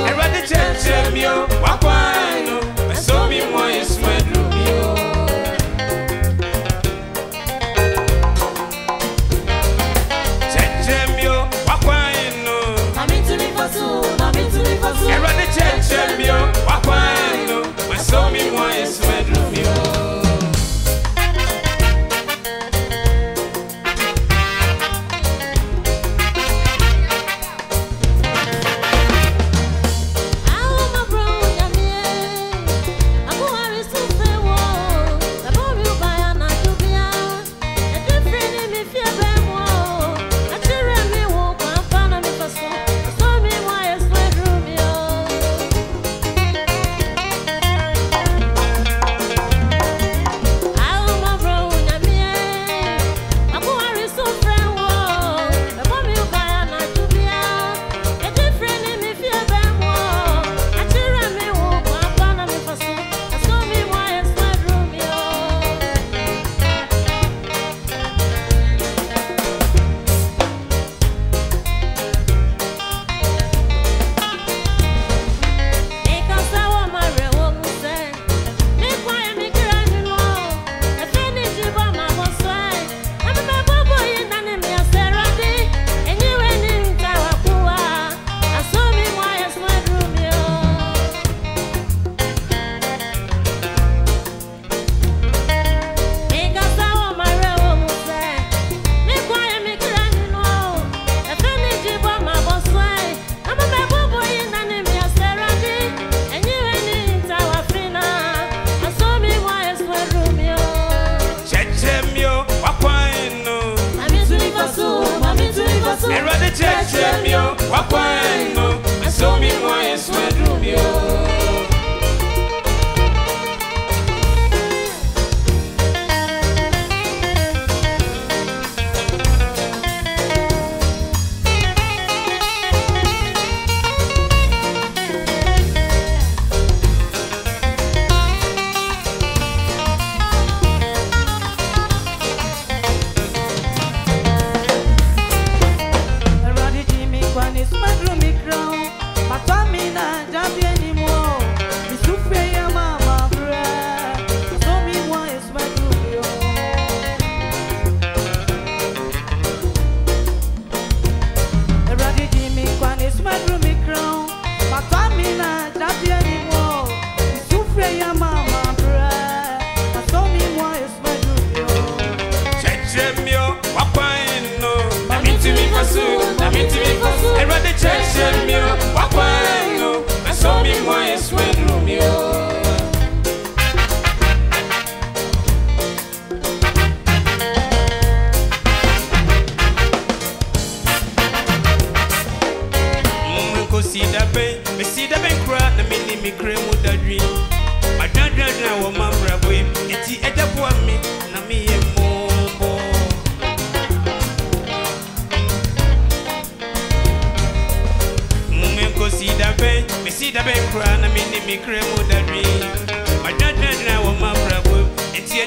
ẹ̀rọ the ṣẹ̀ṣẹ̀ mi o. Ẹ̀rọ adé tiẹ̀ tiẹ̀ mi o, wá kọ́ ẹ̀ kosu na mitimi kosu Erade chenche mio wakwa enu Meso mi mwa yesu enu mio mm, Sida bɛn, mɛ sida bɛn kura na mi ni mi kure mu da dwi. Ma dwa dwa dwa wɔ ma mura bɔ yi, eti ɛda mi na mi yɛ mɔɔ. me crave with a dream. My dad, I want my brother, it's your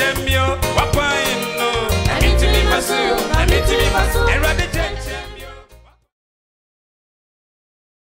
shame you. Wapa in no. I need to be masu. I need to be masu.